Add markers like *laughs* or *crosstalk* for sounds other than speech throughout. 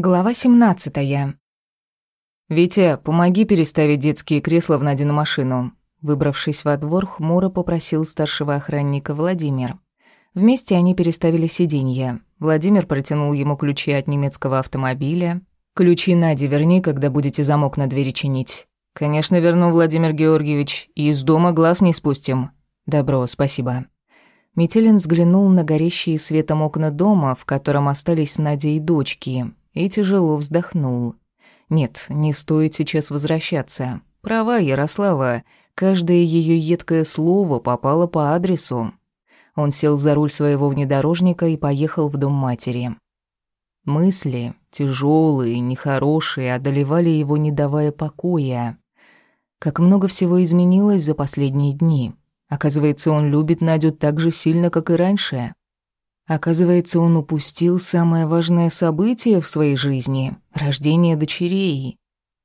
Глава 17. «Витя, помоги переставить детские кресла в Надину машину». Выбравшись во двор, хмуро попросил старшего охранника Владимир. Вместе они переставили сиденья. Владимир протянул ему ключи от немецкого автомобиля. «Ключи Наде верни, когда будете замок на двери чинить». «Конечно, верну, Владимир Георгиевич, и из дома глаз не спустим». «Добро, спасибо». Метелин взглянул на горящие светом окна дома, в котором остались Надя и дочки, и тяжело вздохнул. Нет, не стоит сейчас возвращаться. Права Ярослава, каждое ее едкое слово попало по адресу. Он сел за руль своего внедорожника и поехал в дом матери. Мысли, тяжелые, нехорошие, одолевали его, не давая покоя. Как много всего изменилось за последние дни. Оказывается, он любит Надю так же сильно, как и раньше. Оказывается, он упустил самое важное событие в своей жизни — рождение дочерей.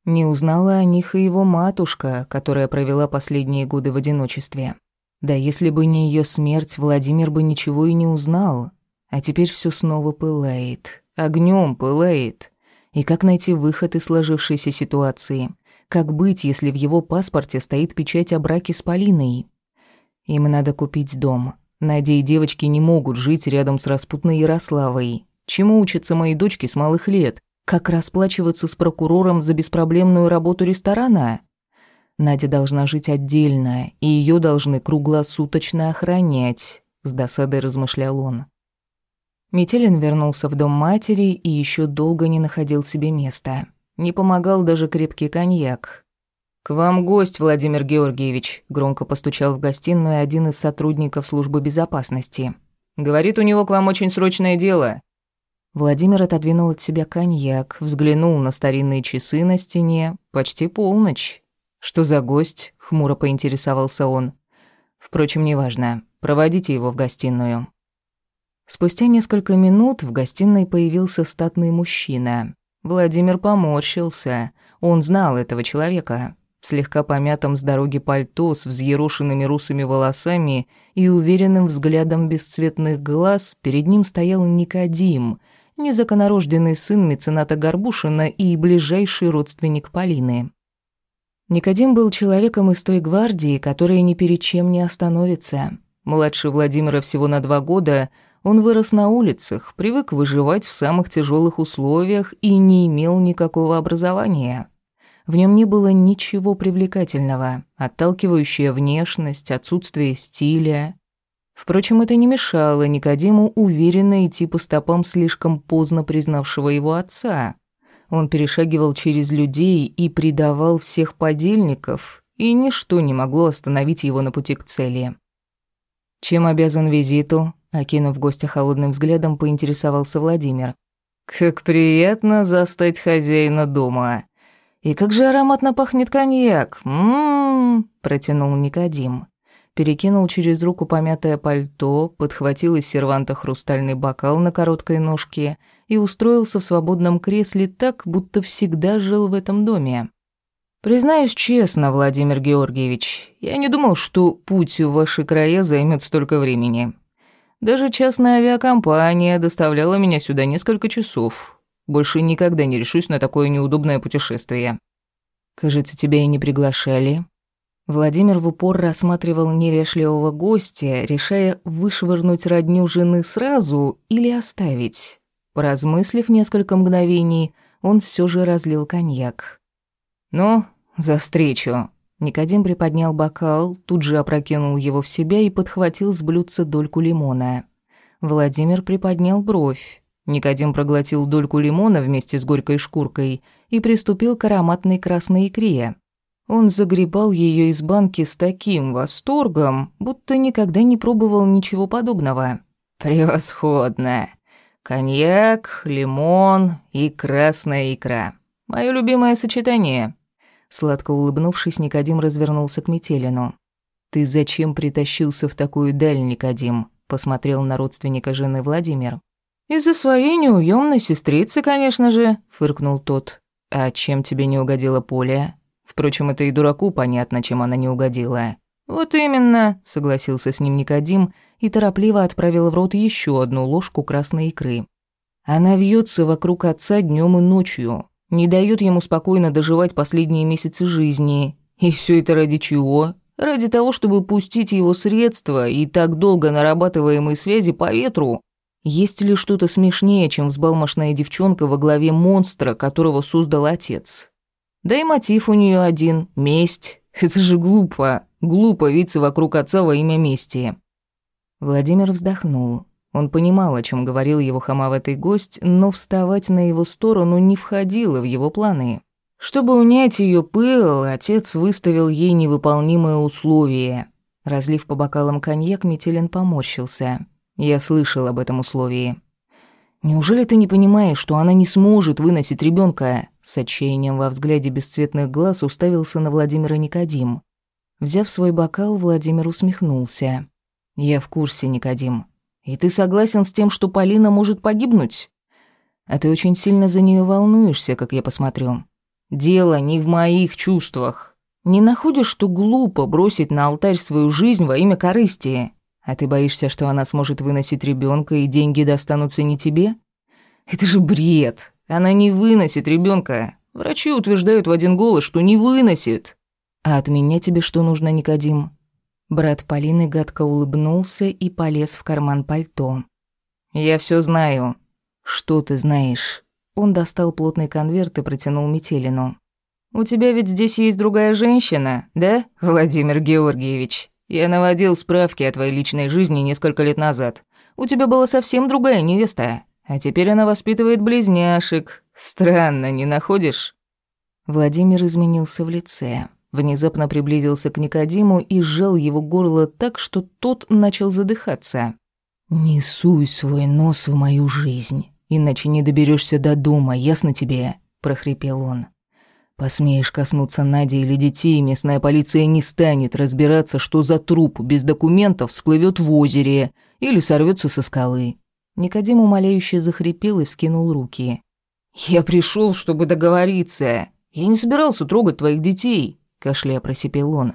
Не узнала о них и его матушка, которая провела последние годы в одиночестве. Да если бы не ее смерть, Владимир бы ничего и не узнал. А теперь все снова пылает. Огнем пылает. И как найти выход из сложившейся ситуации? Как быть, если в его паспорте стоит печать о браке с Полиной? Им надо купить дом. Надя и девочки не могут жить рядом с распутной Ярославой. Чему учатся мои дочки с малых лет? Как расплачиваться с прокурором за беспроблемную работу ресторана? Надя должна жить отдельно, и ее должны круглосуточно охранять, с досадой размышлял он. Метелин вернулся в дом матери и еще долго не находил себе места. Не помогал даже крепкий коньяк. «К вам гость, Владимир Георгиевич», — громко постучал в гостиную один из сотрудников службы безопасности. «Говорит, у него к вам очень срочное дело». Владимир отодвинул от себя коньяк, взглянул на старинные часы на стене. Почти полночь. «Что за гость?» — хмуро поинтересовался он. «Впрочем, неважно. Проводите его в гостиную». Спустя несколько минут в гостиной появился статный мужчина. Владимир поморщился. Он знал этого человека слегка помятом с дороги пальто, с взъерошенными русыми волосами и уверенным взглядом бесцветных глаз, перед ним стоял Никодим, незаконорожденный сын мецената Горбушина и ближайший родственник Полины. Никодим был человеком из той гвардии, которая ни перед чем не остановится. Младше Владимира всего на два года, он вырос на улицах, привык выживать в самых тяжелых условиях и не имел никакого образования. В нем не было ничего привлекательного, отталкивающая внешность, отсутствие стиля. Впрочем, это не мешало Никодиму уверенно идти по стопам слишком поздно признавшего его отца. Он перешагивал через людей и предавал всех подельников, и ничто не могло остановить его на пути к цели. «Чем обязан визиту?» — окинув гостя холодным взглядом, поинтересовался Владимир. «Как приятно застать хозяина дома», «И как же ароматно пахнет коньяк! Ммм!» – протянул Никодим. Перекинул через руку помятое пальто, подхватил из серванта хрустальный бокал на короткой ножке и устроился в свободном кресле так, будто всегда жил в этом доме. «Признаюсь честно, Владимир Георгиевич, я не думал, что путь в ваши края займет столько времени. Даже частная авиакомпания доставляла меня сюда несколько часов, больше никогда не решусь на такое неудобное путешествие. Кажется, тебя и не приглашали. Владимир в упор рассматривал нерешливого гостя, решая вышвырнуть родню жены сразу или оставить. Поразмыслив несколько мгновений, он все же разлил коньяк. «Ну, за встречу!» Никодим приподнял бокал, тут же опрокинул его в себя и подхватил с блюдца дольку лимона. Владимир приподнял бровь. Никодим проглотил дольку лимона вместе с горькой шкуркой и приступил к ароматной красной икре. Он загребал ее из банки с таким восторгом, будто никогда не пробовал ничего подобного. «Превосходно! Коньяк, лимон и красная икра. Мое любимое сочетание». Сладко улыбнувшись, Никодим развернулся к Метелину. «Ты зачем притащился в такую даль, Никодим?» — посмотрел на родственника жены Владимир. «Из-за своей неуемной сестрицы, конечно же», — фыркнул тот. «А чем тебе не угодила Поля? Впрочем, это и дураку понятно, чем она не угодила». «Вот именно», — согласился с ним Никодим и торопливо отправил в рот еще одну ложку красной икры. Она вьется вокруг отца днем и ночью, не дает ему спокойно доживать последние месяцы жизни. И все это ради чего? Ради того, чтобы пустить его средства и так долго нарабатываемые связи по ветру. Есть ли что-то смешнее, чем взбалмошная девчонка во главе монстра, которого создал отец? Да и мотив у нее один – месть. *laughs* Это же глупо. Глупо виться вокруг отца во имя мести. Владимир вздохнул. Он понимал, о чем говорил его хамоватый гость, но вставать на его сторону не входило в его планы. Чтобы унять ее пыл, отец выставил ей невыполнимое условие. Разлив по бокалам коньяк, Метелин поморщился. Я слышал об этом условии. «Неужели ты не понимаешь, что она не сможет выносить ребенка? С отчаянием во взгляде бесцветных глаз уставился на Владимира Никодим. Взяв свой бокал, Владимир усмехнулся. «Я в курсе, Никодим. И ты согласен с тем, что Полина может погибнуть? А ты очень сильно за нее волнуешься, как я посмотрю. Дело не в моих чувствах. Не находишь, что глупо бросить на алтарь свою жизнь во имя корысти? А ты боишься, что она сможет выносить ребенка и деньги достанутся не тебе? Это же бред. Она не выносит ребенка. Врачи утверждают в один голос, что не выносит. А от меня тебе что нужно, Никодим? Брат Полины гадко улыбнулся и полез в карман пальто. «Я все знаю». «Что ты знаешь?» Он достал плотный конверт и протянул Метелину. «У тебя ведь здесь есть другая женщина, да, Владимир Георгиевич? Я наводил справки о твоей личной жизни несколько лет назад. У тебя была совсем другая невеста, а теперь она воспитывает близняшек. Странно, не находишь?» Владимир изменился в лице внезапно приблизился к Никодиму и сжал его горло так, что тот начал задыхаться. «Не суй свой нос в мою жизнь, иначе не доберешься до дома, ясно тебе?» – прохрипел он. «Посмеешь коснуться Нади или детей, местная полиция не станет разбираться, что за труп без документов всплывет в озере или сорвется со скалы». Никодим умоляюще захрипел и вскинул руки. «Я пришел, чтобы договориться. Я не собирался трогать твоих детей кашляя просипел он.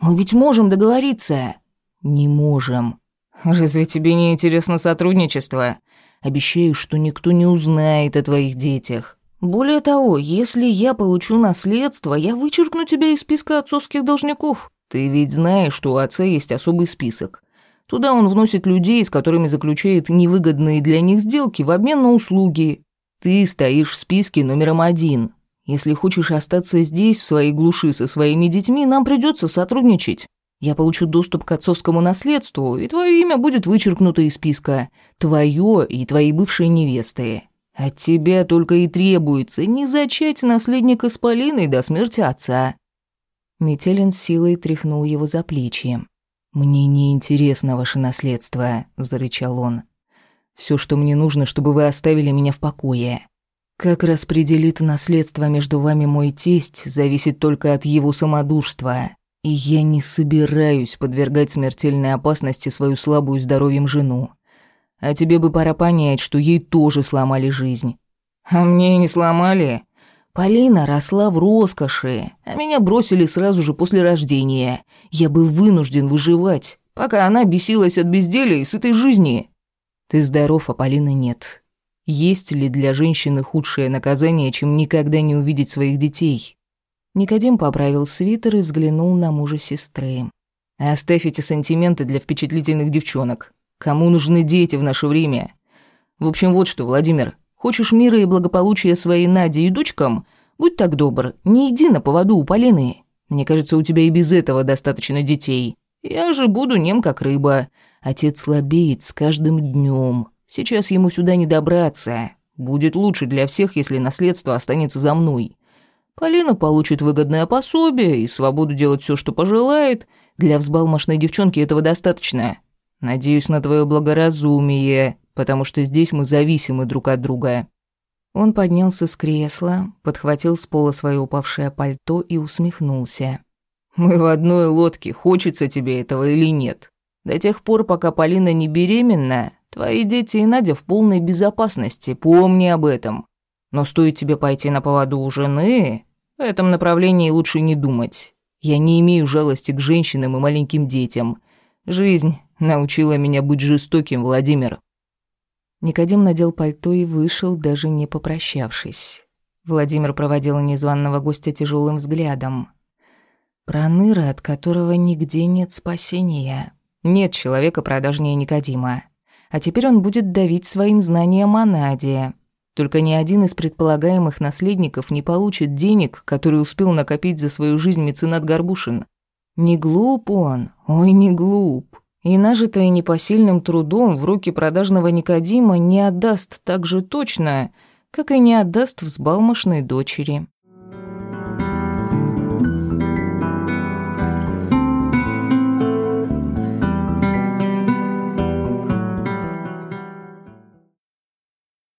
Мы ведь можем договориться. Не можем. Разве тебе не интересно сотрудничество? Обещаю, что никто не узнает о твоих детях. Более того, если я получу наследство, я вычеркну тебя из списка отцовских должников. Ты ведь знаешь, что у отца есть особый список. Туда он вносит людей, с которыми заключает невыгодные для них сделки в обмен на услуги. Ты стоишь в списке номером один. Если хочешь остаться здесь, в своей глуши со своими детьми, нам придется сотрудничать. Я получу доступ к отцовскому наследству, и твое имя будет вычеркнуто из списка. Твое и твоей бывшей невесты. От тебя только и требуется не зачать наследника с Полиной до смерти отца». Метелин силой тряхнул его за плечи. «Мне не интересно ваше наследство», — зарычал он. «Все, что мне нужно, чтобы вы оставили меня в покое. Как распределит наследство между вами мой тесть, зависит только от его самодурства. И я не собираюсь подвергать смертельной опасности свою слабую здоровьем жену. А тебе бы пора понять, что ей тоже сломали жизнь. А мне не сломали. Полина росла в роскоши, а меня бросили сразу же после рождения. Я был вынужден выживать, пока она бесилась от безделия и сытой жизни. Ты здоров, а Полины нет. Есть ли для женщины худшее наказание, чем никогда не увидеть своих детей? Никодим поправил свитер и взглянул на мужа сестры. «Оставь эти сантименты для впечатлительных девчонок. Кому нужны дети в наше время? В общем, вот что, Владимир. Хочешь мира и благополучия своей Наде и дочкам? Будь так добр, не иди на поводу у Полины. Мне кажется, у тебя и без этого достаточно детей. Я же буду нем как рыба. Отец слабеет с каждым днем. Сейчас ему сюда не добраться. Будет лучше для всех, если наследство останется за мной. Полина получит выгодное пособие и свободу делать все, что пожелает. Для взбалмошной девчонки этого достаточно. Надеюсь на твое благоразумие, потому что здесь мы зависимы друг от друга». Он поднялся с кресла, подхватил с пола свое упавшее пальто и усмехнулся. «Мы в одной лодке, хочется тебе этого или нет. До тех пор, пока Полина не беременна, Твои дети и Надя в полной безопасности, помни об этом. Но стоит тебе пойти на поводу у жены, в этом направлении лучше не думать. Я не имею жалости к женщинам и маленьким детям. Жизнь научила меня быть жестоким, Владимир. Никодим надел пальто и вышел, даже не попрощавшись. Владимир проводил незваного гостя тяжелым взглядом. Проныра, от которого нигде нет спасения. Нет человека продажнее Никодима. А теперь он будет давить своим знанием о Наде. Только ни один из предполагаемых наследников не получит денег, которые успел накопить за свою жизнь меценат Горбушин. Не глуп он, ой, не глуп. И нажитое непосильным трудом в руки продажного Никодима не отдаст так же точно, как и не отдаст взбалмошной дочери.